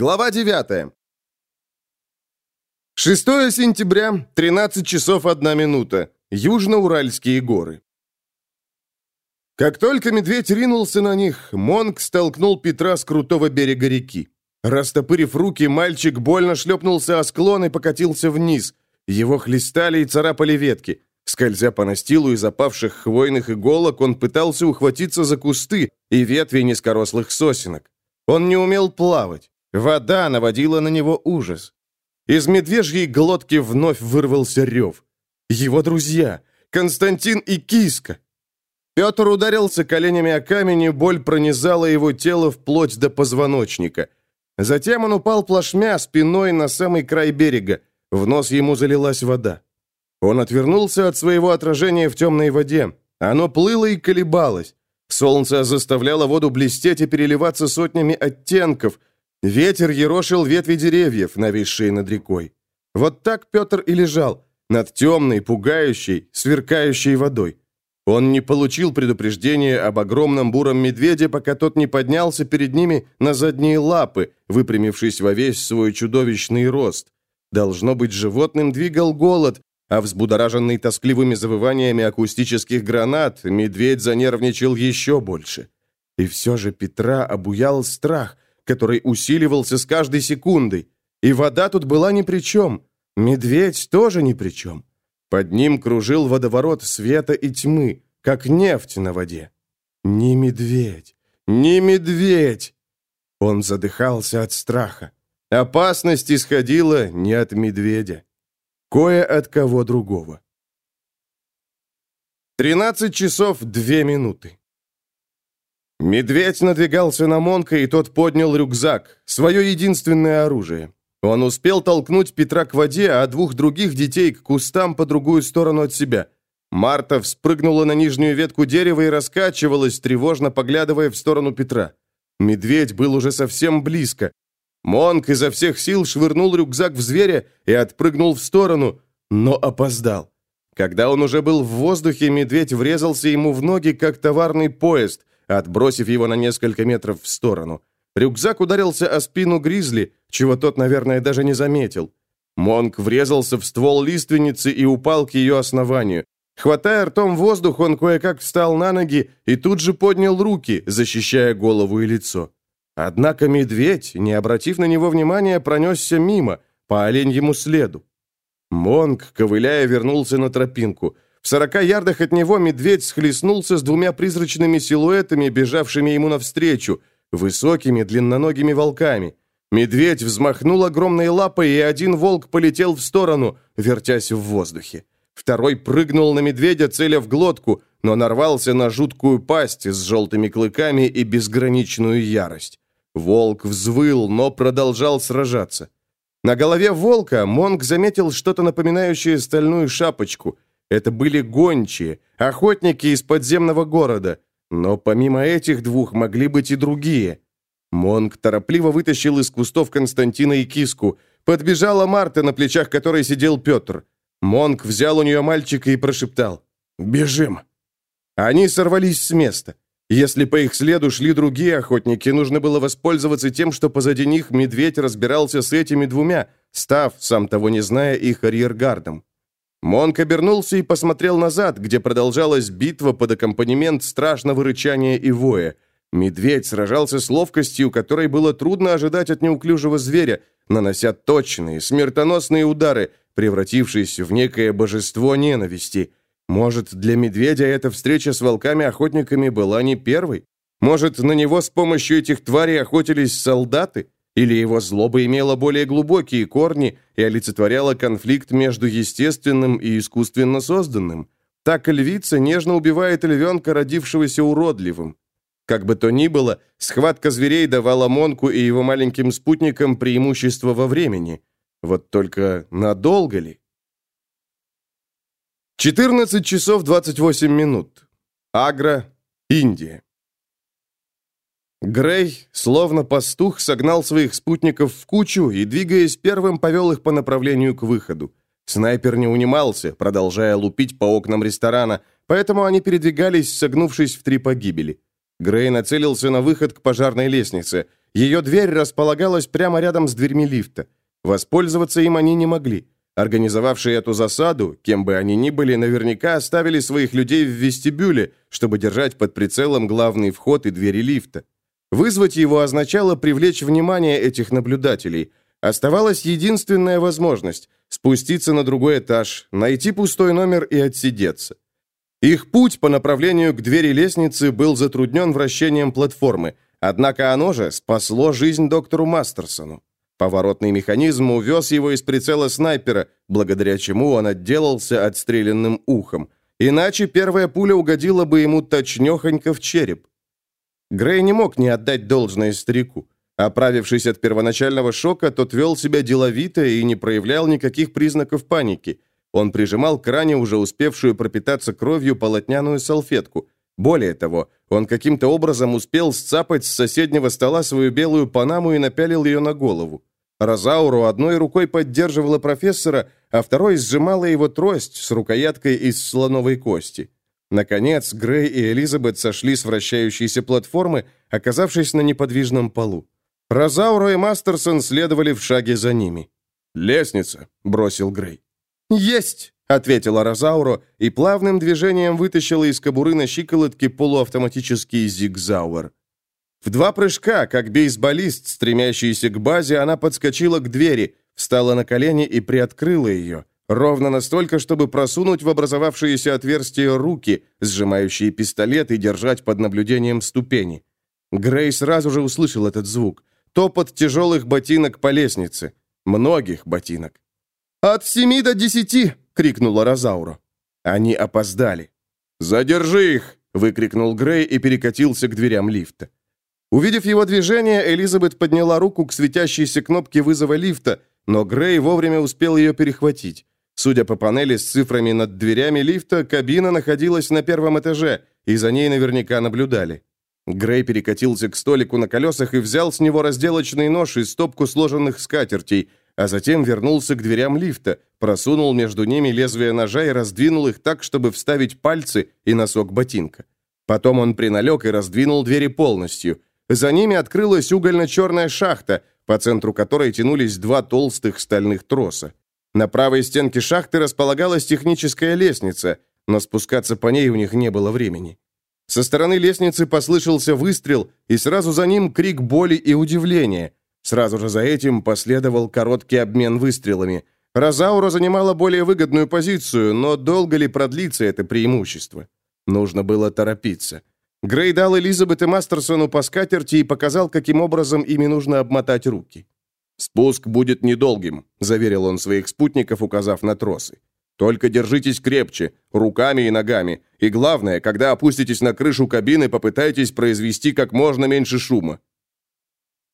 Глава 9. 6 сентября, 13 часов 1 минута. Южноуральские горы. Как только медведь ринулся на них, Монг столкнул Петра с крутого берега реки. Растопырив руки, мальчик больно шлепнулся о склон и покатился вниз. Его хлестали и царапали ветки. Скользя по настилу из опавших хвойных иголок, он пытался ухватиться за кусты и ветви низкорослых сосенок. Он не умел плавать. Вода наводила на него ужас. Из медвежьей глотки вновь вырвался рев. Его друзья, Константин и Киска. Петр ударился коленями о камень, и боль пронизала его тело вплоть до позвоночника. Затем он упал плашмя спиной на самый край берега. В нос ему залилась вода. Он отвернулся от своего отражения в темной воде. Оно плыло и колебалось. Солнце заставляло воду блестеть и переливаться сотнями оттенков – Ветер ерошил ветви деревьев, нависшие над рекой. Вот так Петр и лежал, над темной, пугающей, сверкающей водой. Он не получил предупреждения об огромном буром медведе, пока тот не поднялся перед ними на задние лапы, выпрямившись во весь свой чудовищный рост. Должно быть, животным двигал голод, а взбудораженный тоскливыми завываниями акустических гранат, медведь занервничал еще больше. И все же Петра обуял страх – который усиливался с каждой секундой. И вода тут была ни при чем. Медведь тоже ни при чем. Под ним кружил водоворот света и тьмы, как нефть на воде. Не медведь, не медведь! Он задыхался от страха. Опасность исходила не от медведя. Кое от кого другого. 13 часов 2 минуты. Медведь надвигался на Монка, и тот поднял рюкзак, свое единственное оружие. Он успел толкнуть Петра к воде, а двух других детей к кустам по другую сторону от себя. Марта вспрыгнула на нижнюю ветку дерева и раскачивалась, тревожно поглядывая в сторону Петра. Медведь был уже совсем близко. Монк изо всех сил швырнул рюкзак в зверя и отпрыгнул в сторону, но опоздал. Когда он уже был в воздухе, медведь врезался ему в ноги, как товарный поезд, отбросив его на несколько метров в сторону. Рюкзак ударился о спину Гризли, чего тот, наверное, даже не заметил. Монк врезался в ствол лиственницы и упал к ее основанию. Хватая ртом воздух, он кое-как встал на ноги и тут же поднял руки, защищая голову и лицо. Однако медведь, не обратив на него внимания, пронесся мимо, по оленьему следу. Монк, ковыляя, вернулся на тропинку – в сорока ярдах от него медведь схлестнулся с двумя призрачными силуэтами, бежавшими ему навстречу, высокими длинноногими волками. Медведь взмахнул огромной лапой, и один волк полетел в сторону, вертясь в воздухе. Второй прыгнул на медведя, целя в глотку, но нарвался на жуткую пасть с желтыми клыками и безграничную ярость. Волк взвыл, но продолжал сражаться. На голове волка Монг заметил что-то напоминающее стальную шапочку – это были гончие, охотники из подземного города. Но помимо этих двух могли быть и другие. Монг торопливо вытащил из кустов Константина и киску. Подбежала Марта, на плечах которой сидел Петр. Монг взял у нее мальчика и прошептал «Бежим». Они сорвались с места. Если по их следу шли другие охотники, нужно было воспользоваться тем, что позади них медведь разбирался с этими двумя, став, сам того не зная, их арьергардом. Монк обернулся и посмотрел назад, где продолжалась битва под аккомпанемент страшного рычания и воя. Медведь сражался с ловкостью, которой было трудно ожидать от неуклюжего зверя, нанося точные, смертоносные удары, превратившись в некое божество ненависти. Может, для медведя эта встреча с волками-охотниками была не первой? Может, на него с помощью этих тварей охотились солдаты? Или его злоба имела более глубокие корни и олицетворяла конфликт между естественным и искусственно созданным? Так львица нежно убивает львенка, родившегося уродливым. Как бы то ни было, схватка зверей давала Монку и его маленьким спутникам преимущество во времени. Вот только надолго ли? 14 часов 28 минут. Агра, Индия. Грей, словно пастух, согнал своих спутников в кучу и, двигаясь первым, повел их по направлению к выходу. Снайпер не унимался, продолжая лупить по окнам ресторана, поэтому они передвигались, согнувшись в три погибели. Грей нацелился на выход к пожарной лестнице. Ее дверь располагалась прямо рядом с дверьми лифта. Воспользоваться им они не могли. Организовавшие эту засаду, кем бы они ни были, наверняка оставили своих людей в вестибюле, чтобы держать под прицелом главный вход и двери лифта. Вызвать его означало привлечь внимание этих наблюдателей. Оставалась единственная возможность – спуститься на другой этаж, найти пустой номер и отсидеться. Их путь по направлению к двери лестницы был затруднен вращением платформы, однако оно же спасло жизнь доктору Мастерсону. Поворотный механизм увез его из прицела снайпера, благодаря чему он отделался отстрелянным ухом. Иначе первая пуля угодила бы ему точнёхонько в череп. Грей не мог не отдать должное старику. Оправившись от первоначального шока, тот вел себя деловито и не проявлял никаких признаков паники. Он прижимал к ране уже успевшую пропитаться кровью полотняную салфетку. Более того, он каким-то образом успел сцапать с соседнего стола свою белую панаму и напялил ее на голову. Розауру одной рукой поддерживала профессора, а второй сжимала его трость с рукояткой из слоновой кости. Наконец, Грей и Элизабет сошли с вращающейся платформы, оказавшись на неподвижном полу. Розауру и Мастерсон следовали в шаге за ними. «Лестница», — бросил Грей. «Есть!» — ответила Розауру и плавным движением вытащила из кобуры на щиколотке полуавтоматический зигзауэр. В два прыжка, как бейсболист, стремящийся к базе, она подскочила к двери, встала на колени и приоткрыла ее. Ровно настолько, чтобы просунуть в образовавшееся отверстие руки, сжимающие пистолет и держать под наблюдением ступени. Грей сразу же услышал этот звук. Топот тяжелых ботинок по лестнице. Многих ботинок. «От семи до десяти!» — крикнула Розаура. Они опоздали. «Задержи их!» — выкрикнул Грей и перекатился к дверям лифта. Увидев его движение, Элизабет подняла руку к светящейся кнопке вызова лифта, но Грей вовремя успел ее перехватить. Судя по панели с цифрами над дверями лифта, кабина находилась на первом этаже, и за ней наверняка наблюдали. Грей перекатился к столику на колесах и взял с него разделочный нож и стопку сложенных скатертей, а затем вернулся к дверям лифта, просунул между ними лезвие ножа и раздвинул их так, чтобы вставить пальцы и носок ботинка. Потом он приналег и раздвинул двери полностью – за ними открылась угольно-черная шахта, по центру которой тянулись два толстых стальных троса. На правой стенке шахты располагалась техническая лестница, но спускаться по ней у них не было времени. Со стороны лестницы послышался выстрел, и сразу за ним крик боли и удивления. Сразу же за этим последовал короткий обмен выстрелами. Розаура занимала более выгодную позицию, но долго ли продлится это преимущество? Нужно было торопиться. Грей дал Элизабет и Мастерсону по скатерти и показал, каким образом ими нужно обмотать руки. «Спуск будет недолгим», — заверил он своих спутников, указав на тросы. «Только держитесь крепче, руками и ногами. И главное, когда опуститесь на крышу кабины, попытайтесь произвести как можно меньше шума».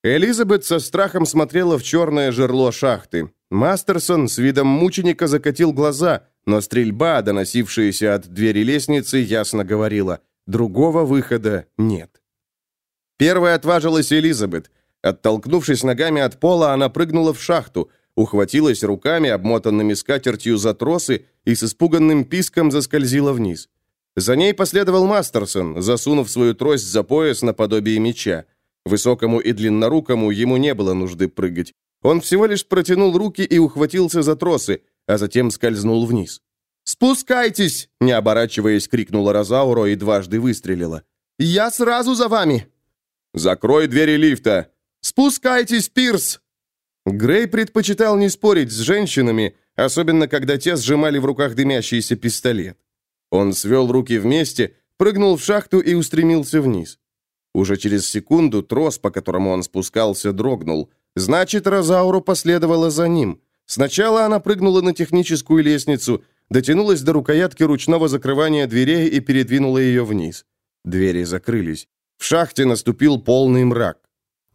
Элизабет со страхом смотрела в черное жерло шахты. Мастерсон с видом мученика закатил глаза, но стрельба, доносившаяся от двери лестницы, ясно говорила — Другого выхода нет. Первой отважилась Элизабет. Оттолкнувшись ногами от пола, она прыгнула в шахту, ухватилась руками, обмотанными скатертью за тросы, и с испуганным писком заскользила вниз. За ней последовал Мастерсон, засунув свою трость за пояс наподобие меча. Высокому и длиннорукому ему не было нужды прыгать. Он всего лишь протянул руки и ухватился за тросы, а затем скользнул вниз. «Спускайтесь!» — не оборачиваясь, крикнула Розауро и дважды выстрелила. «Я сразу за вами!» «Закрой двери лифта!» «Спускайтесь, Пирс!» Грей предпочитал не спорить с женщинами, особенно когда те сжимали в руках дымящийся пистолет. Он свел руки вместе, прыгнул в шахту и устремился вниз. Уже через секунду трос, по которому он спускался, дрогнул. Значит, Розауру последовала за ним. Сначала она прыгнула на техническую лестницу — дотянулась до рукоятки ручного закрывания дверей и передвинула ее вниз. Двери закрылись. В шахте наступил полный мрак.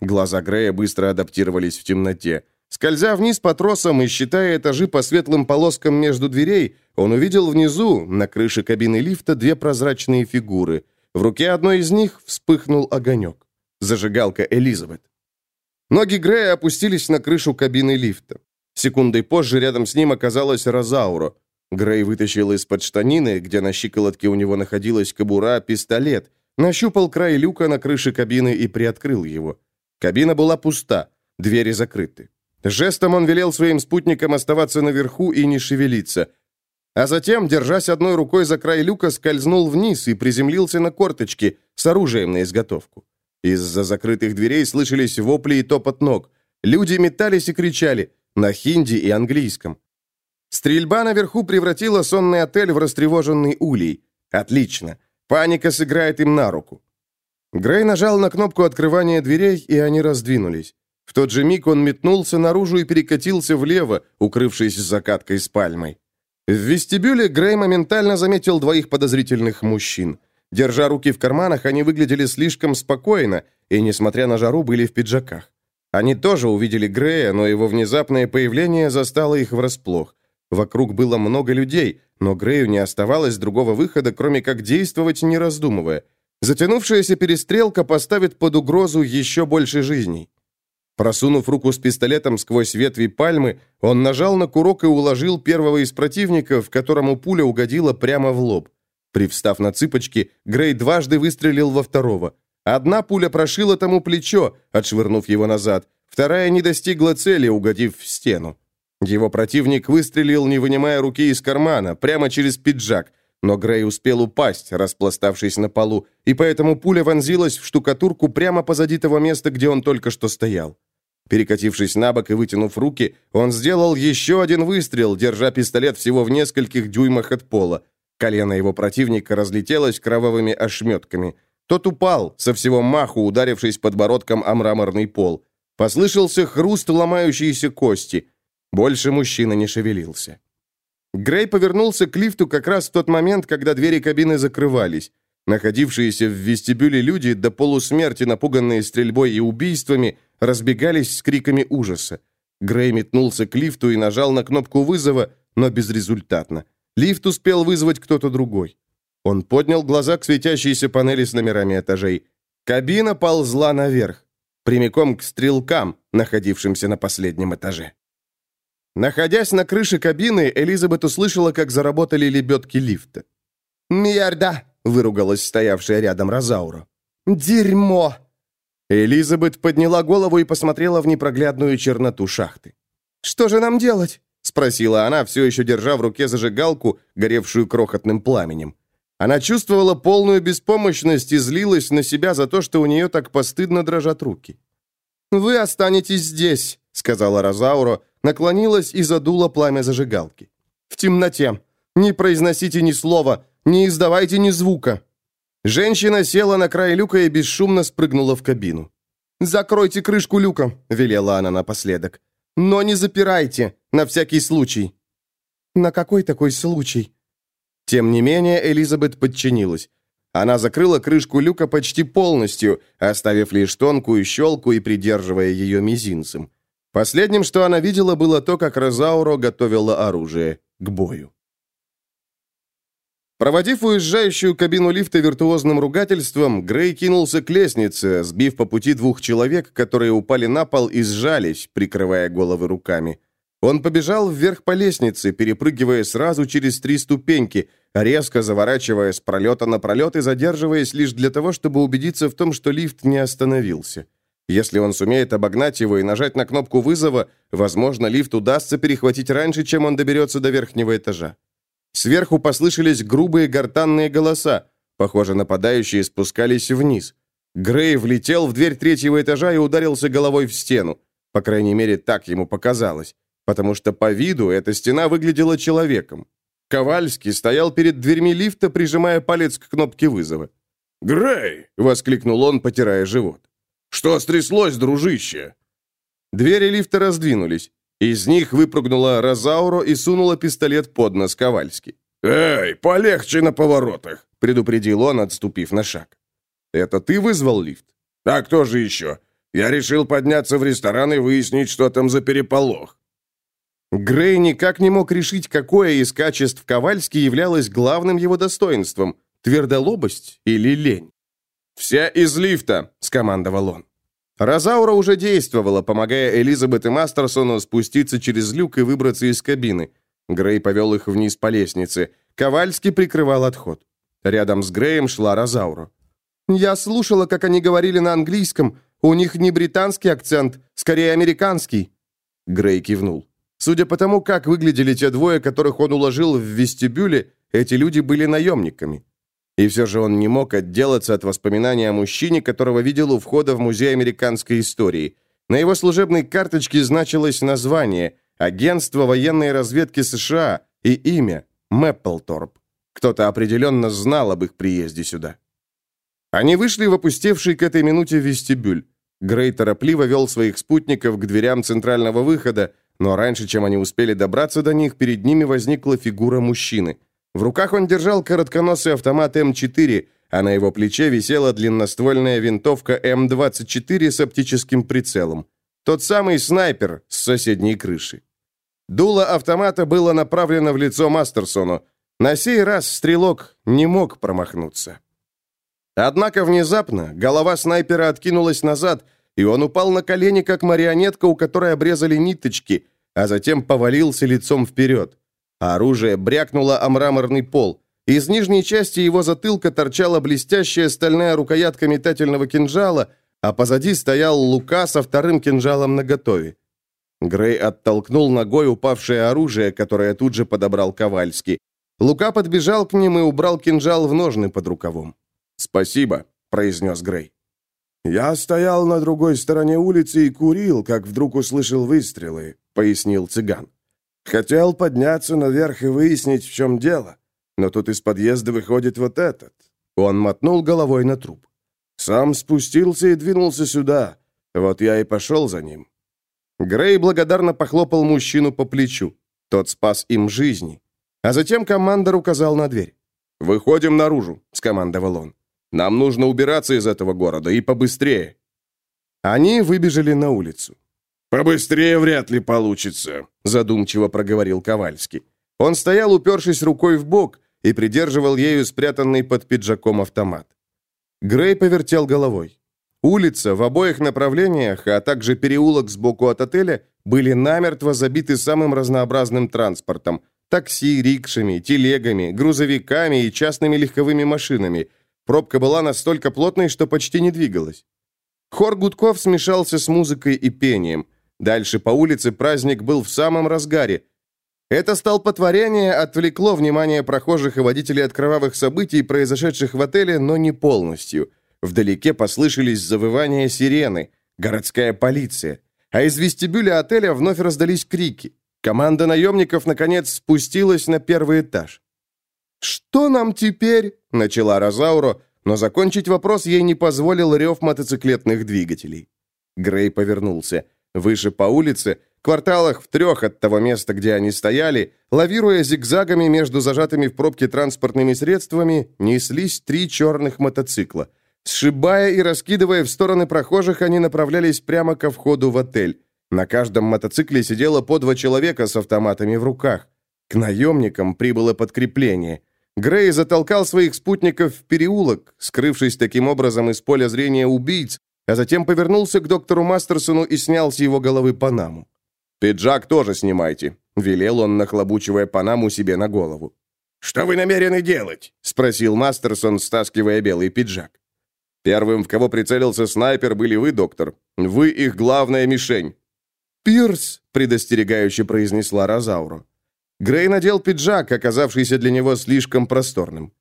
Глаза Грея быстро адаптировались в темноте. Скользя вниз по тросам и считая этажи по светлым полоскам между дверей, он увидел внизу, на крыше кабины лифта, две прозрачные фигуры. В руке одной из них вспыхнул огонек. Зажигалка Элизабет. Ноги Грея опустились на крышу кабины лифта. Секундой позже рядом с ним оказалась Розауро. Грей вытащил из-под штанины, где на щиколотке у него находилась кобура, пистолет, нащупал край люка на крыше кабины и приоткрыл его. Кабина была пуста, двери закрыты. Жестом он велел своим спутникам оставаться наверху и не шевелиться. А затем, держась одной рукой за край люка, скользнул вниз и приземлился на корточки с оружием на изготовку. Из-за закрытых дверей слышались вопли и топот ног. Люди метались и кричали на хинди и английском. Стрельба наверху превратила сонный отель в растревоженный улей. Отлично. Паника сыграет им на руку. Грей нажал на кнопку открывания дверей, и они раздвинулись. В тот же миг он метнулся наружу и перекатился влево, укрывшись закаткой с пальмой. В вестибюле Грей моментально заметил двоих подозрительных мужчин. Держа руки в карманах, они выглядели слишком спокойно и, несмотря на жару, были в пиджаках. Они тоже увидели Грея, но его внезапное появление застало их врасплох. Вокруг было много людей, но Грею не оставалось другого выхода, кроме как действовать, не раздумывая. Затянувшаяся перестрелка поставит под угрозу еще больше жизней. Просунув руку с пистолетом сквозь ветви пальмы, он нажал на курок и уложил первого из противников, которому пуля угодила прямо в лоб. Привстав на цыпочки, Грей дважды выстрелил во второго. Одна пуля прошила тому плечо, отшвырнув его назад, вторая не достигла цели, угодив в стену. Его противник выстрелил, не вынимая руки из кармана, прямо через пиджак, но Грей успел упасть, распластавшись на полу, и поэтому пуля вонзилась в штукатурку прямо позади того места, где он только что стоял. Перекатившись на бок и вытянув руки, он сделал еще один выстрел, держа пистолет всего в нескольких дюймах от пола. Колено его противника разлетелось кровавыми ошметками. Тот упал, со всего маху ударившись подбородком о мраморный пол. Послышался хруст ломающейся кости. Больше мужчина не шевелился. Грей повернулся к лифту как раз в тот момент, когда двери кабины закрывались. Находившиеся в вестибюле люди, до полусмерти напуганные стрельбой и убийствами, разбегались с криками ужаса. Грей метнулся к лифту и нажал на кнопку вызова, но безрезультатно. Лифт успел вызвать кто-то другой. Он поднял глаза к светящейся панели с номерами этажей. Кабина ползла наверх, прямиком к стрелкам, находившимся на последнем этаже. Находясь на крыше кабины, Элизабет услышала, как заработали лебедки лифта. «Мьярда!» — выругалась стоявшая рядом Розаура. «Дерьмо!» Элизабет подняла голову и посмотрела в непроглядную черноту шахты. «Что же нам делать?» — спросила она, все еще держа в руке зажигалку, горевшую крохотным пламенем. Она чувствовала полную беспомощность и злилась на себя за то, что у нее так постыдно дрожат руки. «Вы останетесь здесь», — сказала Розауро, наклонилась и задула пламя зажигалки. «В темноте. Не произносите ни слова, не издавайте ни звука». Женщина села на край люка и бесшумно спрыгнула в кабину. «Закройте крышку люка», — велела она напоследок. «Но не запирайте, на всякий случай». «На какой такой случай?» Тем не менее, Элизабет подчинилась. Она закрыла крышку люка почти полностью, оставив лишь тонкую щелку и придерживая ее мизинцем. Последним, что она видела, было то, как Розауро готовила оружие к бою. Проводив уезжающую кабину лифта виртуозным ругательством, Грей кинулся к лестнице, сбив по пути двух человек, которые упали на пол и сжались, прикрывая головы руками. Он побежал вверх по лестнице, перепрыгивая сразу через три ступеньки, резко заворачивая с пролета на пролет и задерживаясь лишь для того, чтобы убедиться в том, что лифт не остановился. Если он сумеет обогнать его и нажать на кнопку вызова, возможно, лифт удастся перехватить раньше, чем он доберется до верхнего этажа. Сверху послышались грубые гортанные голоса. Похоже, нападающие спускались вниз. Грей влетел в дверь третьего этажа и ударился головой в стену. По крайней мере, так ему показалось. Потому что по виду эта стена выглядела человеком. Ковальский стоял перед дверьми лифта, прижимая палец к кнопке вызова. «Грей!» — воскликнул он, потирая живот. «Что стряслось, дружище?» Двери лифта раздвинулись. Из них выпрыгнула Розауро и сунула пистолет под нос Ковальски. «Эй, полегче на поворотах!» — предупредил он, отступив на шаг. «Это ты вызвал лифт?» «А кто же еще? Я решил подняться в ресторан и выяснить, что там за переполох». Грей никак не мог решить, какое из качеств Ковальски являлось главным его достоинством – твердолобость или лень. «Все из лифта!» – скомандовал он. Розаура уже действовала, помогая Элизабет и Мастерсону спуститься через люк и выбраться из кабины. Грей повел их вниз по лестнице. Ковальский прикрывал отход. Рядом с Греем шла Розаура. «Я слушала, как они говорили на английском. У них не британский акцент, скорее американский». Грей кивнул. Судя по тому, как выглядели те двое, которых он уложил в вестибюле, эти люди были наемниками. И все же он не мог отделаться от воспоминания о мужчине, которого видел у входа в Музей американской истории. На его служебной карточке значилось название «Агентство военной разведки США» и имя Мэпплторп. Кто-то определенно знал об их приезде сюда. Они вышли в опустевший к этой минуте вестибюль. Грей торопливо вел своих спутников к дверям центрального выхода, но раньше, чем они успели добраться до них, перед ними возникла фигура мужчины. В руках он держал коротконосый автомат М4, а на его плече висела длинноствольная винтовка М24 с оптическим прицелом. Тот самый снайпер с соседней крыши. Дуло автомата было направлено в лицо Мастерсону. На сей раз стрелок не мог промахнуться. Однако внезапно голова снайпера откинулась назад, и он упал на колени, как марионетка, у которой обрезали ниточки, а затем повалился лицом вперед. Оружие брякнуло о мраморный пол. Из нижней части его затылка торчала блестящая стальная рукоятка метательного кинжала, а позади стоял Лука со вторым кинжалом наготове. Грей оттолкнул ногой упавшее оружие, которое тут же подобрал Ковальский. Лука подбежал к ним и убрал кинжал в ножны под рукавом. «Спасибо», — произнес Грей. «Я стоял на другой стороне улицы и курил, как вдруг услышал выстрелы», — пояснил цыган. «Хотел подняться наверх и выяснить, в чем дело, но тут из подъезда выходит вот этот». Он мотнул головой на труп. «Сам спустился и двинулся сюда. Вот я и пошел за ним». Грей благодарно похлопал мужчину по плечу. Тот спас им жизни. А затем командор указал на дверь. «Выходим наружу», — скомандовал он. Нам нужно убираться из этого города, и побыстрее». Они выбежали на улицу. «Побыстрее вряд ли получится», — задумчиво проговорил Ковальский. Он стоял, упершись рукой в бок, и придерживал ею спрятанный под пиджаком автомат. Грей повертел головой. Улица в обоих направлениях, а также переулок сбоку от отеля были намертво забиты самым разнообразным транспортом – такси, рикшами, телегами, грузовиками и частными легковыми машинами – Пробка была настолько плотной, что почти не двигалась. Хор гудков смешался с музыкой и пением. Дальше по улице праздник был в самом разгаре. Это столпотворение отвлекло внимание прохожих и водителей от кровавых событий, произошедших в отеле, но не полностью. Вдалеке послышались завывания сирены, городская полиция. А из вестибюля отеля вновь раздались крики. Команда наемников, наконец, спустилась на первый этаж. «Что нам теперь?» — начала Розауро, но закончить вопрос ей не позволил рев мотоциклетных двигателей. Грей повернулся. Выше по улице, кварталах в трех от того места, где они стояли, лавируя зигзагами между зажатыми в пробке транспортными средствами, неслись три черных мотоцикла. Сшибая и раскидывая в стороны прохожих, они направлялись прямо ко входу в отель. На каждом мотоцикле сидело по два человека с автоматами в руках. К наемникам прибыло подкрепление. Грей затолкал своих спутников в переулок, скрывшись таким образом из поля зрения убийц, а затем повернулся к доктору Мастерсону и снял с его головы панаму. «Пиджак тоже снимайте», — велел он, нахлобучивая панаму себе на голову. «Что вы намерены делать?» — спросил Мастерсон, стаскивая белый пиджак. «Первым, в кого прицелился снайпер, были вы, доктор. Вы их главная мишень». «Пирс», — предостерегающе произнесла Розауро. Грей надел пиджак, оказавшийся для него слишком просторным.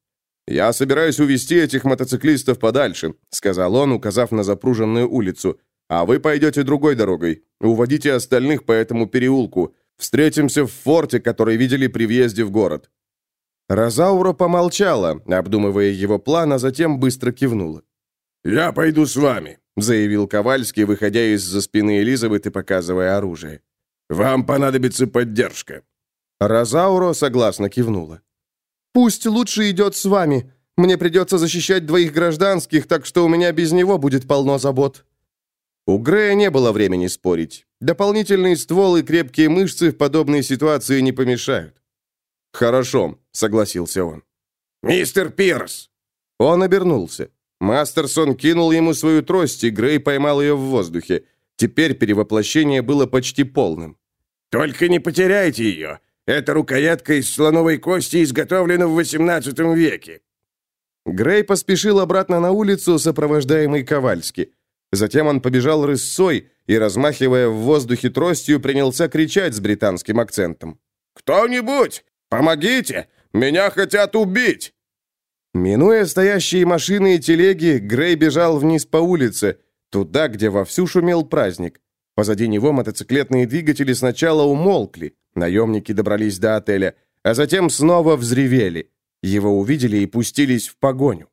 «Я собираюсь увести этих мотоциклистов подальше», — сказал он, указав на запруженную улицу. «А вы пойдете другой дорогой. Уводите остальных по этому переулку. Встретимся в форте, который видели при въезде в город». Розаура помолчала, обдумывая его план, а затем быстро кивнула. «Я пойду с вами», — заявил Ковальский, выходя из-за спины Элизабет и показывая оружие. «Вам понадобится поддержка». Розауро согласно кивнула. «Пусть лучше идет с вами. Мне придется защищать двоих гражданских, так что у меня без него будет полно забот». У Грея не было времени спорить. Дополнительный ствол и крепкие мышцы в подобной ситуации не помешают. «Хорошо», — согласился он. «Мистер Пирс!» Он обернулся. Мастерсон кинул ему свою трость, и Грей поймал ее в воздухе. Теперь перевоплощение было почти полным. «Только не потеряйте ее. Эта рукоятка из слоновой кости изготовлена в XVIII веке». Грей поспешил обратно на улицу, сопровождаемый Ковальски. Затем он побежал рысцой и, размахивая в воздухе тростью, принялся кричать с британским акцентом. «Кто-нибудь! Помогите! Меня хотят убить!» Минуя стоящие машины и телеги, Грей бежал вниз по улице, туда, где вовсю шумел праздник. Позади него мотоциклетные двигатели сначала умолкли, наемники добрались до отеля, а затем снова взревели. Его увидели и пустились в погоню.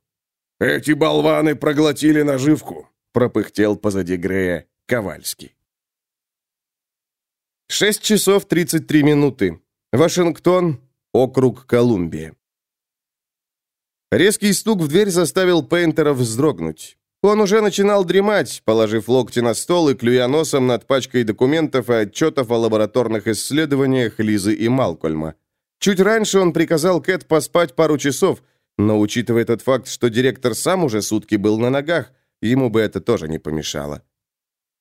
«Эти болваны проглотили наживку», — пропыхтел позади Грея Ковальский. 6 часов 33 минуты. Вашингтон, округ Колумбия. Резкий стук в дверь заставил Пейнтера вздрогнуть. Он уже начинал дремать, положив локти на стол и клюя носом над пачкой документов и отчетов о лабораторных исследованиях Лизы и Малкольма. Чуть раньше он приказал Кэт поспать пару часов, но, учитывая тот факт, что директор сам уже сутки был на ногах, ему бы это тоже не помешало.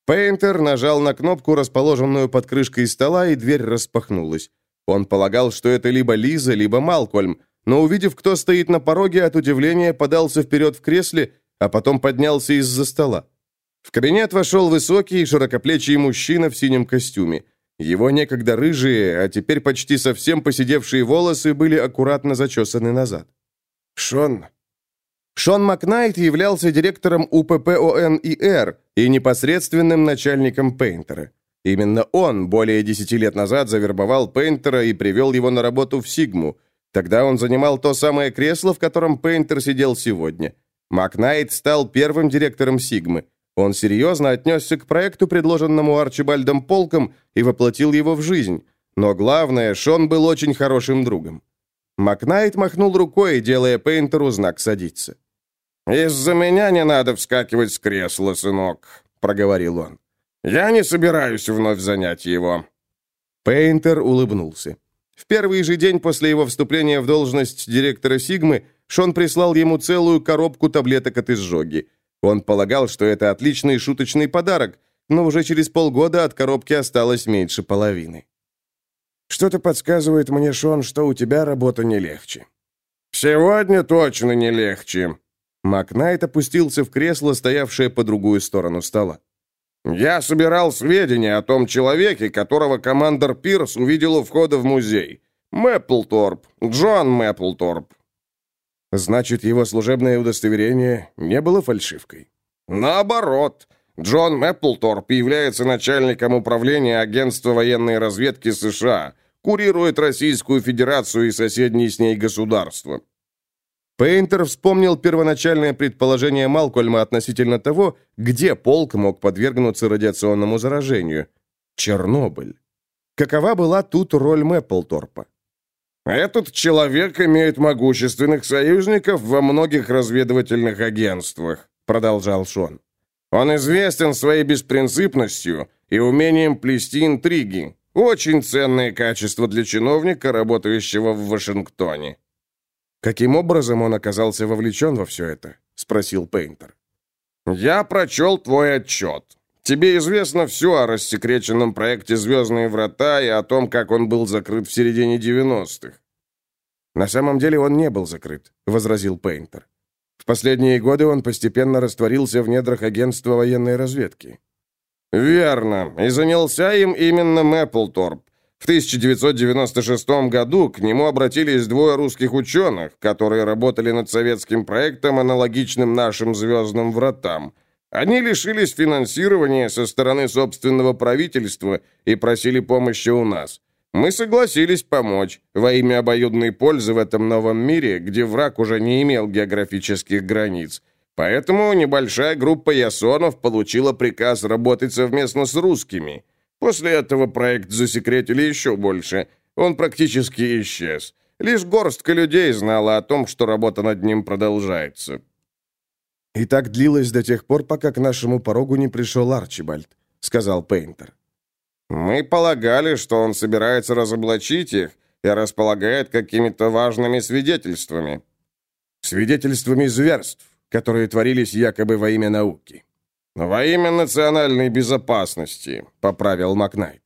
Пейнтер нажал на кнопку, расположенную под крышкой стола, и дверь распахнулась. Он полагал, что это либо Лиза, либо Малкольм, но, увидев, кто стоит на пороге, от удивления подался вперед в кресле, а потом поднялся из-за стола. В кабинет вошел высокий, широкоплечий мужчина в синем костюме. Его некогда рыжие, а теперь почти совсем посидевшие волосы были аккуратно зачесаны назад. «Шон...» Шон Макнайт являлся директором УПП ОНИР и непосредственным начальником Пейнтера. Именно он более десяти лет назад завербовал Пейнтера и привел его на работу в Сигму. Тогда он занимал то самое кресло, в котором Пейнтер сидел сегодня. Макнайт стал первым директором Сигмы. Он серьезно отнесся к проекту, предложенному Арчибальдом Полком, и воплотил его в жизнь. Но главное, Шон был очень хорошим другом. Макнайт махнул рукой, делая Пейнтеру знак «садиться». «Из-за меня не надо вскакивать с кресла, сынок», — проговорил он. «Я не собираюсь вновь занять его». Пейнтер улыбнулся. В первый же день после его вступления в должность директора Сигмы Шон прислал ему целую коробку таблеток от изжоги. Он полагал, что это отличный шуточный подарок, но уже через полгода от коробки осталось меньше половины. «Что-то подсказывает мне, Шон, что у тебя работа не легче». «Сегодня точно не легче». Макнайт опустился в кресло, стоявшее по другую сторону стола. «Я собирал сведения о том человеке, которого командор Пирс увидел у входа в музей. Мэпплторп, Джон Мэпплторп. Значит, его служебное удостоверение не было фальшивкой? Наоборот. Джон Мэпплторп является начальником управления Агентства военной разведки США, курирует Российскую Федерацию и соседние с ней государства. Пейнтер вспомнил первоначальное предположение Малкольма относительно того, где полк мог подвергнуться радиационному заражению. Чернобыль. Какова была тут роль Мэпплторпа? Этот человек имеет могущественных союзников во многих разведывательных агентствах, продолжал Шон. Он известен своей беспринципностью и умением плести интриги. Очень ценные качества для чиновника, работающего в Вашингтоне. Каким образом он оказался вовлечен во все это? спросил Пейнтер. Я прочел твой отчет. Тебе известно все о рассекреченном проекте «Звездные врата» и о том, как он был закрыт в середине 90-х. «На самом деле он не был закрыт», — возразил Пейнтер. «В последние годы он постепенно растворился в недрах агентства военной разведки». «Верно. И занялся им именно Мэпплторп. В 1996 году к нему обратились двое русских ученых, которые работали над советским проектом, аналогичным нашим «Звездным вратам». Они лишились финансирования со стороны собственного правительства и просили помощи у нас. Мы согласились помочь во имя обоюдной пользы в этом новом мире, где враг уже не имел географических границ. Поэтому небольшая группа ясонов получила приказ работать совместно с русскими. После этого проект засекретили еще больше. Он практически исчез. Лишь горстка людей знала о том, что работа над ним продолжается. «И так длилось до тех пор, пока к нашему порогу не пришел Арчибальд», — сказал Пейнтер. «Мы полагали, что он собирается разоблачить их и располагает какими-то важными свидетельствами». «Свидетельствами зверств, которые творились якобы во имя науки». «Во имя национальной безопасности», — поправил Макнайт.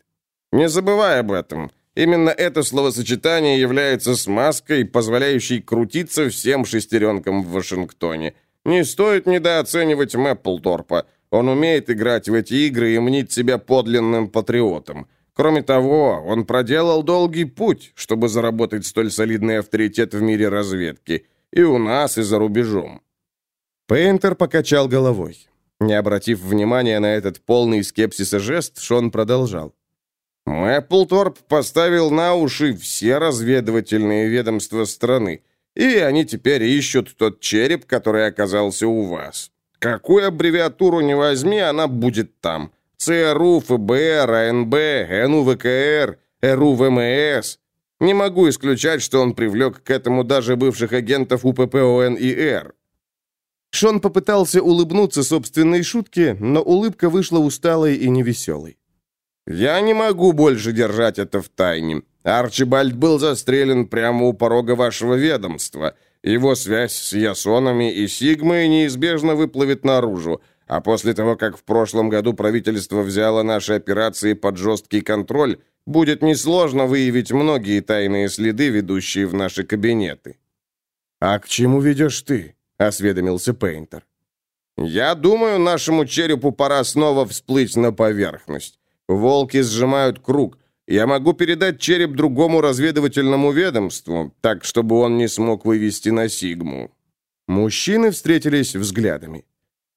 «Не забывай об этом. Именно это словосочетание является смазкой, позволяющей крутиться всем шестеренкам в Вашингтоне. Не стоит недооценивать Мэпплторпа. Он умеет играть в эти игры и мнит себя подлинным патриотом. Кроме того, он проделал долгий путь, чтобы заработать столь солидный авторитет в мире разведки. И у нас, и за рубежом. Пейнтер покачал головой. Не обратив внимания на этот полный скепсиса жест, Шон продолжал. Мэпплторп поставил на уши все разведывательные ведомства страны, и они теперь ищут тот череп, который оказался у вас. Какую аббревиатуру не возьми, она будет там. ЦРУ, ФБР, АНБ, НУВКР, РУВМС. Не могу исключать, что он привлек к этому даже бывших агентов УППОН и Р. Шон попытался улыбнуться собственной шутке, но улыбка вышла усталой и невеселой. «Я не могу больше держать это в тайне. Арчибальд был застрелен прямо у порога вашего ведомства. Его связь с Ясонами и Сигмой неизбежно выплывет наружу, а после того, как в прошлом году правительство взяло наши операции под жесткий контроль, будет несложно выявить многие тайные следы, ведущие в наши кабинеты». «А к чему ведешь ты?» осведомился Пейнтер. «Я думаю, нашему черепу пора снова всплыть на поверхность. Волки сжимают круг. Я могу передать череп другому разведывательному ведомству, так, чтобы он не смог вывести на Сигму». Мужчины встретились взглядами.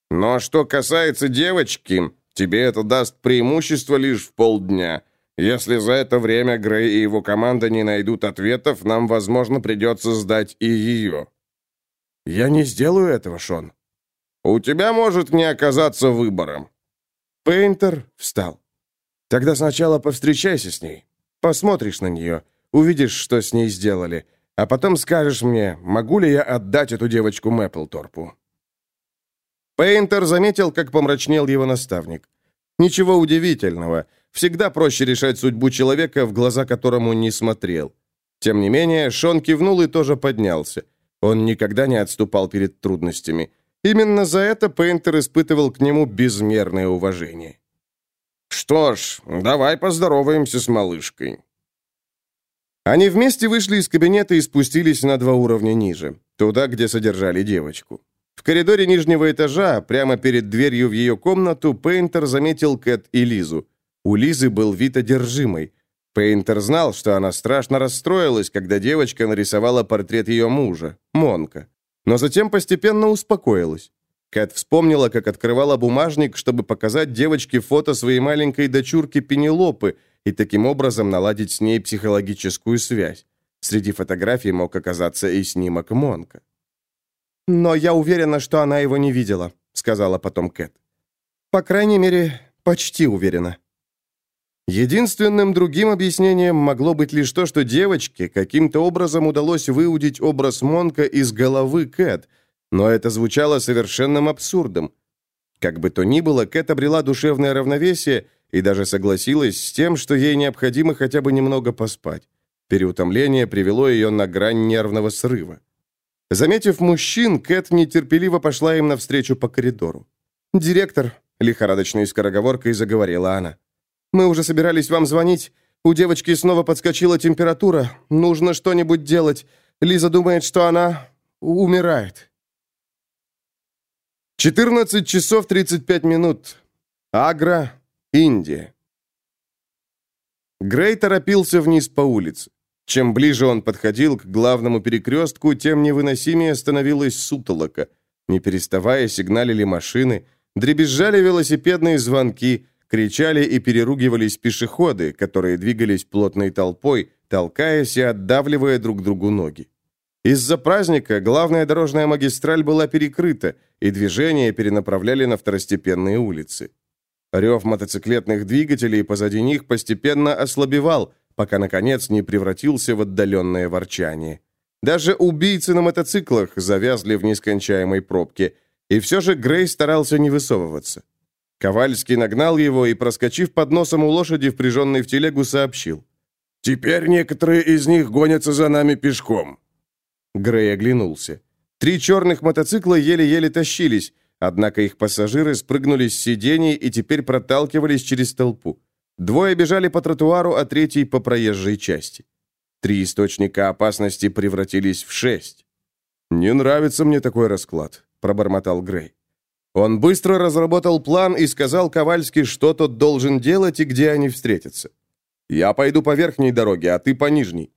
«Но что касается девочки, тебе это даст преимущество лишь в полдня. Если за это время Грей и его команда не найдут ответов, нам, возможно, придется сдать и ее». «Я не сделаю этого, Шон». «У тебя может не оказаться выбором». Пейнтер встал. «Тогда сначала повстречайся с ней. Посмотришь на нее, увидишь, что с ней сделали, а потом скажешь мне, могу ли я отдать эту девочку Мэпплторпу». Пейнтер заметил, как помрачнел его наставник. Ничего удивительного. Всегда проще решать судьбу человека, в глаза которому не смотрел. Тем не менее, Шон кивнул и тоже поднялся. Он никогда не отступал перед трудностями. Именно за это Пейнтер испытывал к нему безмерное уважение. «Что ж, давай поздороваемся с малышкой». Они вместе вышли из кабинета и спустились на два уровня ниже, туда, где содержали девочку. В коридоре нижнего этажа, прямо перед дверью в ее комнату, Пейнтер заметил Кэт и Лизу. У Лизы был вид одержимой. Пейнтер знал, что она страшно расстроилась, когда девочка нарисовала портрет ее мужа, Монка. Но затем постепенно успокоилась. Кэт вспомнила, как открывала бумажник, чтобы показать девочке фото своей маленькой дочурки Пенелопы и таким образом наладить с ней психологическую связь. Среди фотографий мог оказаться и снимок Монка. «Но я уверена, что она его не видела», — сказала потом Кэт. «По крайней мере, почти уверена». Единственным другим объяснением могло быть лишь то, что девочке каким-то образом удалось выудить образ Монка из головы Кэт, но это звучало совершенным абсурдом. Как бы то ни было, Кэт обрела душевное равновесие и даже согласилась с тем, что ей необходимо хотя бы немного поспать. Переутомление привело ее на грань нервного срыва. Заметив мужчин, Кэт нетерпеливо пошла им навстречу по коридору. «Директор», — лихорадочной скороговоркой заговорила она, мы уже собирались вам звонить. У девочки снова подскочила температура. Нужно что-нибудь делать. Лиза думает, что она умирает. 14 часов 35 минут. Агра, Индия. Грей торопился вниз по улице. Чем ближе он подходил к главному перекрестку, тем невыносимее становилась сутолока. Не переставая сигналили машины, дребезжали велосипедные звонки, Кричали и переругивались пешеходы, которые двигались плотной толпой, толкаясь и отдавливая друг другу ноги. Из-за праздника главная дорожная магистраль была перекрыта, и движение перенаправляли на второстепенные улицы. Рев мотоциклетных двигателей позади них постепенно ослабевал, пока, наконец, не превратился в отдаленное ворчание. Даже убийцы на мотоциклах завязли в нескончаемой пробке, и все же Грей старался не высовываться. Ковальский нагнал его и, проскочив под носом у лошади, впряженной в телегу, сообщил. «Теперь некоторые из них гонятся за нами пешком». Грей оглянулся. Три черных мотоцикла еле-еле тащились, однако их пассажиры спрыгнули с сидений и теперь проталкивались через толпу. Двое бежали по тротуару, а третий по проезжей части. Три источника опасности превратились в шесть. «Не нравится мне такой расклад», — пробормотал Грей. Он быстро разработал план и сказал Ковальски, что тот должен делать и где они встретятся. «Я пойду по верхней дороге, а ты по нижней».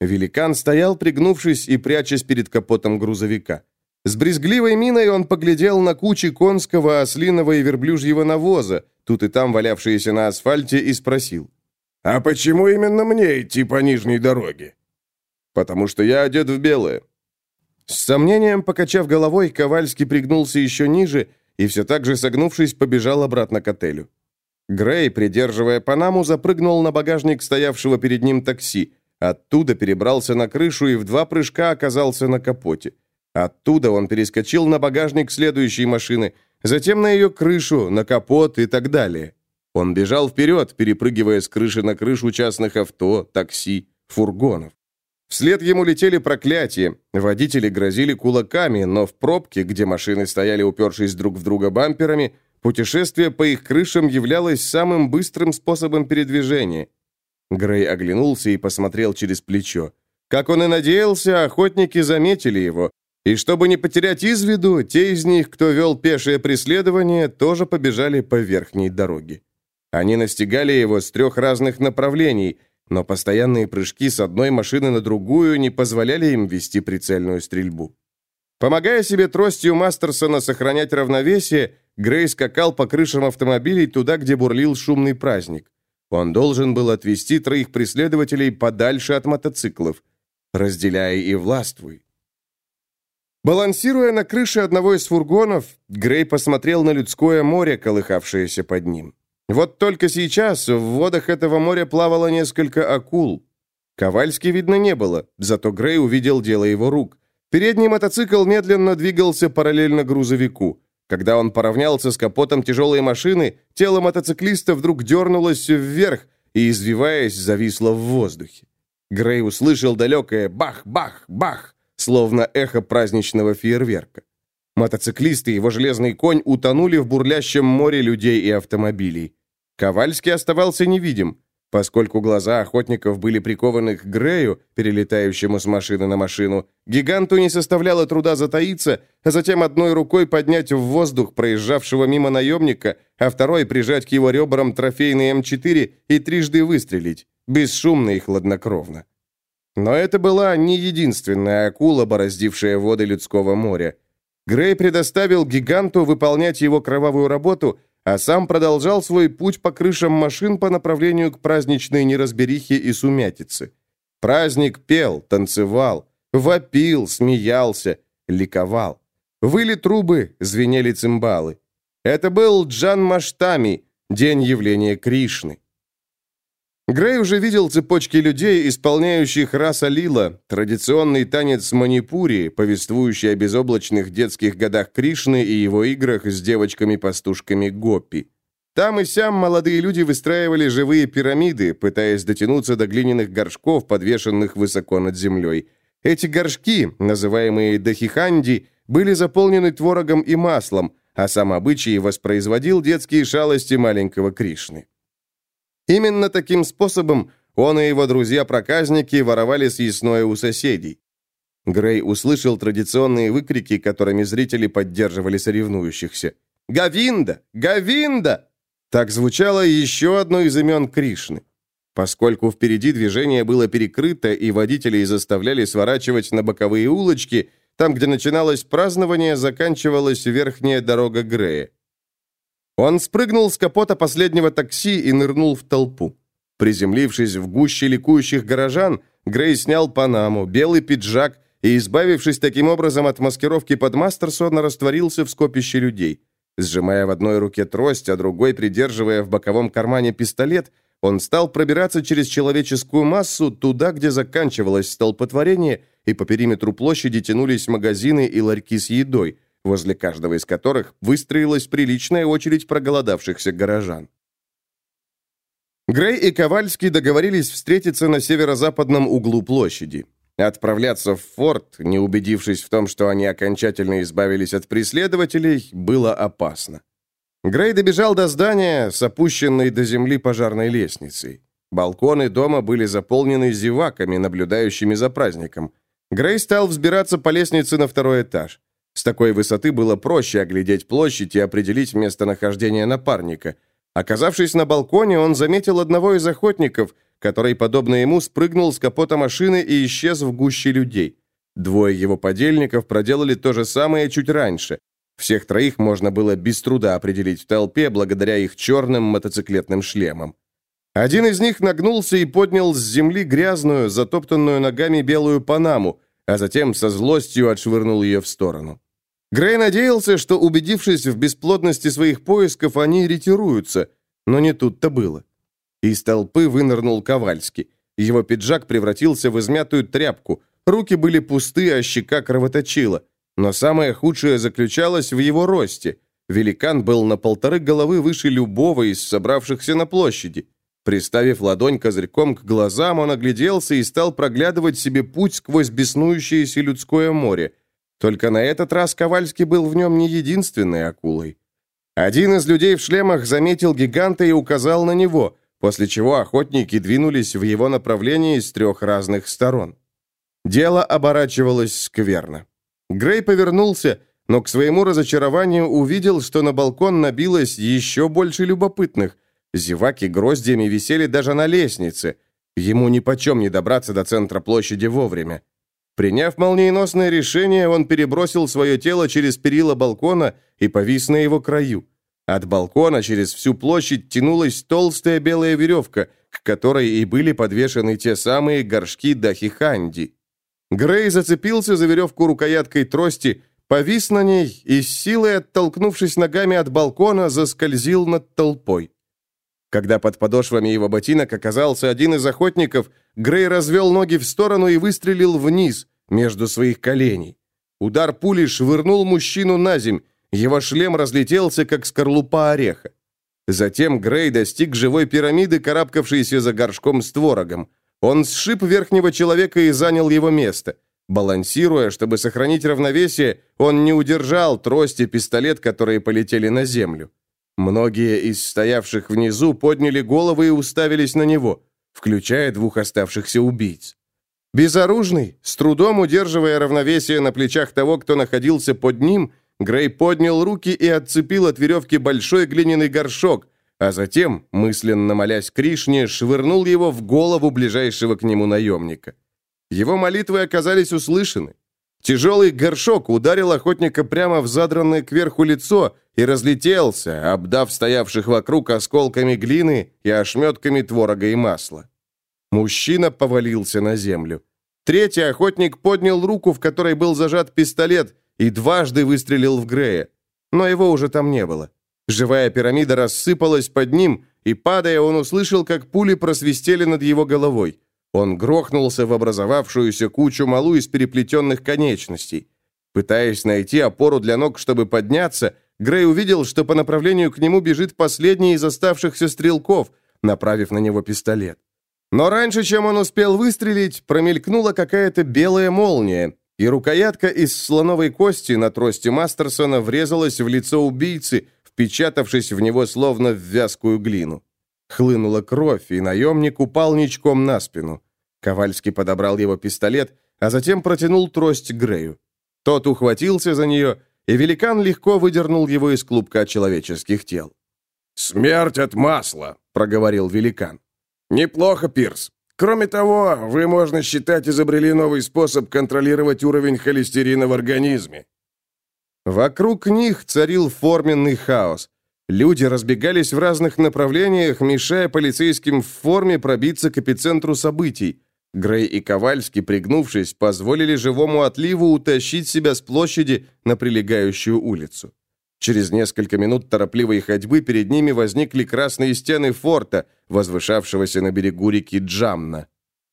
Великан стоял, пригнувшись и прячась перед капотом грузовика. С брезгливой миной он поглядел на кучи конского, ослиного и верблюжьего навоза, тут и там валявшиеся на асфальте, и спросил. «А почему именно мне идти по нижней дороге?» «Потому что я одет в белое». С сомнением, покачав головой, Ковальский пригнулся еще ниже и все так же согнувшись, побежал обратно к отелю. Грей, придерживая Панаму, запрыгнул на багажник стоявшего перед ним такси, оттуда перебрался на крышу и в два прыжка оказался на капоте. Оттуда он перескочил на багажник следующей машины, затем на ее крышу, на капот и так далее. Он бежал вперед, перепрыгивая с крыши на крышу частных авто, такси, фургонов. Вслед ему летели проклятия, водители грозили кулаками, но в пробке, где машины стояли упершись друг в друга бамперами, путешествие по их крышам являлось самым быстрым способом передвижения. Грей оглянулся и посмотрел через плечо. Как он и надеялся, охотники заметили его, и чтобы не потерять из виду, те из них, кто вел пешее преследование, тоже побежали по верхней дороге. Они настигали его с трех разных направлений, но постоянные прыжки с одной машины на другую не позволяли им вести прицельную стрельбу. Помогая себе тростью Мастерсона сохранять равновесие, Грей скакал по крышам автомобилей туда, где бурлил шумный праздник. Он должен был отвести троих преследователей подальше от мотоциклов. «Разделяй и властвуй». Балансируя на крыше одного из фургонов, Грей посмотрел на людское море, колыхавшееся под ним. Вот только сейчас в водах этого моря плавало несколько акул. Ковальски видно не было, зато Грей увидел дело его рук. Передний мотоцикл медленно двигался параллельно грузовику. Когда он поравнялся с капотом тяжелой машины, тело мотоциклиста вдруг дернулось вверх и, извиваясь, зависло в воздухе. Грей услышал далекое «бах-бах-бах», словно эхо праздничного фейерверка. Мотоциклисты и его железный конь утонули в бурлящем море людей и автомобилей. Ковальский оставался невидим, поскольку глаза охотников были прикованы к Грею, перелетающему с машины на машину. Гиганту не составляло труда затаиться, а затем одной рукой поднять в воздух проезжавшего мимо наемника, а второй прижать к его ребрам трофейный М4 и трижды выстрелить, бесшумно и хладнокровно. Но это была не единственная акула, бороздившая воды людского моря. Грей предоставил гиганту выполнять его кровавую работу, а сам продолжал свой путь по крышам машин по направлению к праздничной неразберихе и сумятице. Праздник пел, танцевал, вопил, смеялся, ликовал. Выли трубы, звенели цимбалы. Это был Джан Маштами, день явления Кришны. Грей уже видел цепочки людей, исполняющих раса лила, традиционный танец манипури, повествующий о безоблачных детских годах Кришны и его играх с девочками-пастушками Гопи. Там и сям молодые люди выстраивали живые пирамиды, пытаясь дотянуться до глиняных горшков, подвешенных высоко над землей. Эти горшки, называемые дахиханди, были заполнены творогом и маслом, а сам обычай воспроизводил детские шалости маленького Кришны. Именно таким способом он и его друзья-проказники воровали съестное у соседей. Грей услышал традиционные выкрики, которыми зрители поддерживали соревнующихся. «Гавинда! Гавинда!» Так звучало еще одно из имен Кришны. Поскольку впереди движение было перекрыто и водителей заставляли сворачивать на боковые улочки, там, где начиналось празднование, заканчивалась верхняя дорога Грея. Он спрыгнул с капота последнего такси и нырнул в толпу. Приземлившись в гуще ликующих горожан, Грей снял панаму, белый пиджак и, избавившись таким образом от маскировки под Мастерсона, растворился в скопище людей. Сжимая в одной руке трость, а другой придерживая в боковом кармане пистолет, он стал пробираться через человеческую массу туда, где заканчивалось столпотворение, и по периметру площади тянулись магазины и ларьки с едой – возле каждого из которых выстроилась приличная очередь проголодавшихся горожан. Грей и Ковальский договорились встретиться на северо-западном углу площади. Отправляться в форт, не убедившись в том, что они окончательно избавились от преследователей, было опасно. Грей добежал до здания с опущенной до земли пожарной лестницей. Балконы дома были заполнены зеваками, наблюдающими за праздником. Грей стал взбираться по лестнице на второй этаж. С такой высоты было проще оглядеть площадь и определить местонахождение напарника. Оказавшись на балконе, он заметил одного из охотников, который, подобно ему, спрыгнул с капота машины и исчез в гуще людей. Двое его подельников проделали то же самое чуть раньше. Всех троих можно было без труда определить в толпе благодаря их черным мотоциклетным шлемам. Один из них нагнулся и поднял с земли грязную, затоптанную ногами белую панаму, а затем со злостью отшвырнул ее в сторону. Грей надеялся, что, убедившись в бесплодности своих поисков, они ретируются, но не тут-то было. Из толпы вынырнул Ковальский. Его пиджак превратился в измятую тряпку, руки были пусты, а щека кровоточила. Но самое худшее заключалось в его росте. Великан был на полторы головы выше любого из собравшихся на площади. Приставив ладонь козырьком к глазам, он огляделся и стал проглядывать себе путь сквозь беснующееся людское море. Только на этот раз Ковальский был в нем не единственной акулой. Один из людей в шлемах заметил гиганта и указал на него, после чего охотники двинулись в его направлении с трех разных сторон. Дело оборачивалось скверно. Грей повернулся, но к своему разочарованию увидел, что на балкон набилось еще больше любопытных – Зеваки гроздьями висели даже на лестнице. Ему нипочем не добраться до центра площади вовремя. Приняв молниеносное решение, он перебросил свое тело через перила балкона и повис на его краю. От балкона через всю площадь тянулась толстая белая веревка, к которой и были подвешены те самые горшки Дахиханди. Грей зацепился за веревку рукояткой трости, повис на ней и с силой, оттолкнувшись ногами от балкона, заскользил над толпой. Когда под подошвами его ботинок оказался один из охотников, Грей развел ноги в сторону и выстрелил вниз, между своих коленей. Удар пули швырнул мужчину на земь, его шлем разлетелся, как скорлупа ореха. Затем Грей достиг живой пирамиды, карабкавшейся за горшком с творогом. Он сшиб верхнего человека и занял его место. Балансируя, чтобы сохранить равновесие, он не удержал трость и пистолет, которые полетели на землю. Многие из стоявших внизу подняли головы и уставились на него, включая двух оставшихся убийц. Безоружный, с трудом удерживая равновесие на плечах того, кто находился под ним, Грей поднял руки и отцепил от веревки большой глиняный горшок, а затем, мысленно молясь Кришне, швырнул его в голову ближайшего к нему наемника. Его молитвы оказались услышаны. Тяжелый горшок ударил охотника прямо в задранное кверху лицо и разлетелся, обдав стоявших вокруг осколками глины и ошметками творога и масла. Мужчина повалился на землю. Третий охотник поднял руку, в которой был зажат пистолет, и дважды выстрелил в Грея. Но его уже там не было. Живая пирамида рассыпалась под ним, и, падая, он услышал, как пули просвистели над его головой. Он грохнулся в образовавшуюся кучу малу из переплетенных конечностей. Пытаясь найти опору для ног, чтобы подняться, Грей увидел, что по направлению к нему бежит последний из оставшихся стрелков, направив на него пистолет. Но раньше, чем он успел выстрелить, промелькнула какая-то белая молния, и рукоятка из слоновой кости на трости Мастерсона врезалась в лицо убийцы, впечатавшись в него словно в вязкую глину. Хлынула кровь, и наемник упал ничком на спину. Ковальский подобрал его пистолет, а затем протянул трость Грею. Тот ухватился за нее, и великан легко выдернул его из клубка человеческих тел. «Смерть от масла», — проговорил великан. «Неплохо, Пирс. Кроме того, вы, можно считать, изобрели новый способ контролировать уровень холестерина в организме». Вокруг них царил форменный хаос. Люди разбегались в разных направлениях, мешая полицейским в форме пробиться к эпицентру событий. Грей и Ковальский, пригнувшись, позволили живому отливу утащить себя с площади на прилегающую улицу. Через несколько минут торопливой ходьбы перед ними возникли красные стены форта, возвышавшегося на берегу реки Джамна.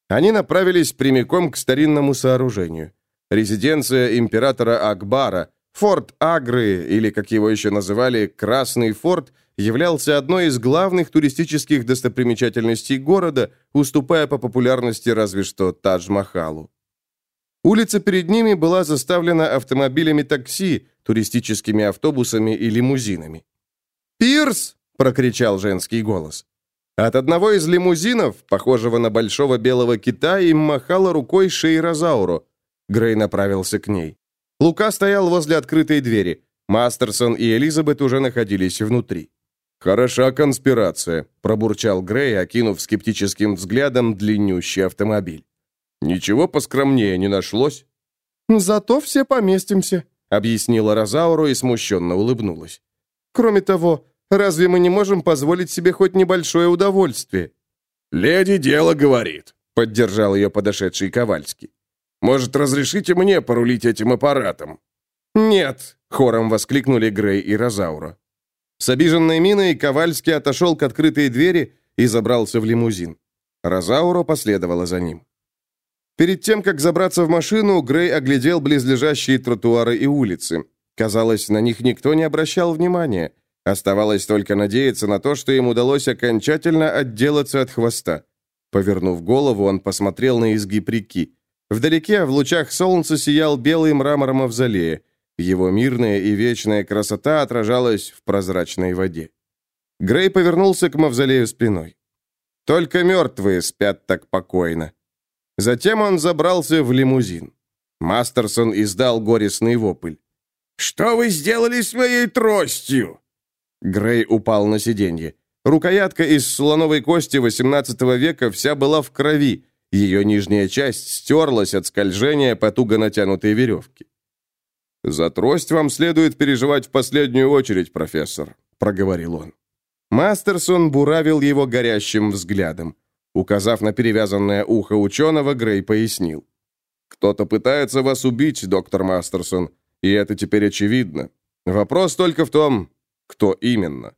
Они направились прямиком к старинному сооружению. Резиденция императора Акбара, форт Агры, или, как его еще называли, Красный форт – являлся одной из главных туристических достопримечательностей города, уступая по популярности разве что Тадж-Махалу. Улица перед ними была заставлена автомобилями такси, туристическими автобусами и лимузинами. «Пирс!» — прокричал женский голос. От одного из лимузинов, похожего на большого белого кита, им махала рукой Шейрозауру. Грей направился к ней. Лука стоял возле открытой двери. Мастерсон и Элизабет уже находились внутри. «Хороша конспирация», — пробурчал Грей, окинув скептическим взглядом длиннющий автомобиль. «Ничего поскромнее не нашлось?» «Зато все поместимся», — объяснила Розауру и смущенно улыбнулась. «Кроме того, разве мы не можем позволить себе хоть небольшое удовольствие?» «Леди дело говорит», — поддержал ее подошедший Ковальский. «Может, разрешите мне порулить этим аппаратом?» «Нет», — хором воскликнули Грей и Розаура. С обиженной миной Ковальский отошел к открытой двери и забрался в лимузин. Розауро последовала за ним. Перед тем, как забраться в машину, Грей оглядел близлежащие тротуары и улицы. Казалось, на них никто не обращал внимания. Оставалось только надеяться на то, что им удалось окончательно отделаться от хвоста. Повернув голову, он посмотрел на изгиб реки. Вдалеке, в лучах солнца, сиял белый мрамор мавзолея. Его мирная и вечная красота отражалась в прозрачной воде. Грей повернулся к мавзолею спиной. Только мертвые спят так покойно. Затем он забрался в лимузин. Мастерсон издал горестный вопль. «Что вы сделали с моей тростью?» Грей упал на сиденье. Рукоятка из слоновой кости XVIII века вся была в крови. Ее нижняя часть стерлась от скольжения по туго натянутой веревке. «За трость вам следует переживать в последнюю очередь, профессор», — проговорил он. Мастерсон буравил его горящим взглядом. Указав на перевязанное ухо ученого, Грей пояснил. «Кто-то пытается вас убить, доктор Мастерсон, и это теперь очевидно. Вопрос только в том, кто именно».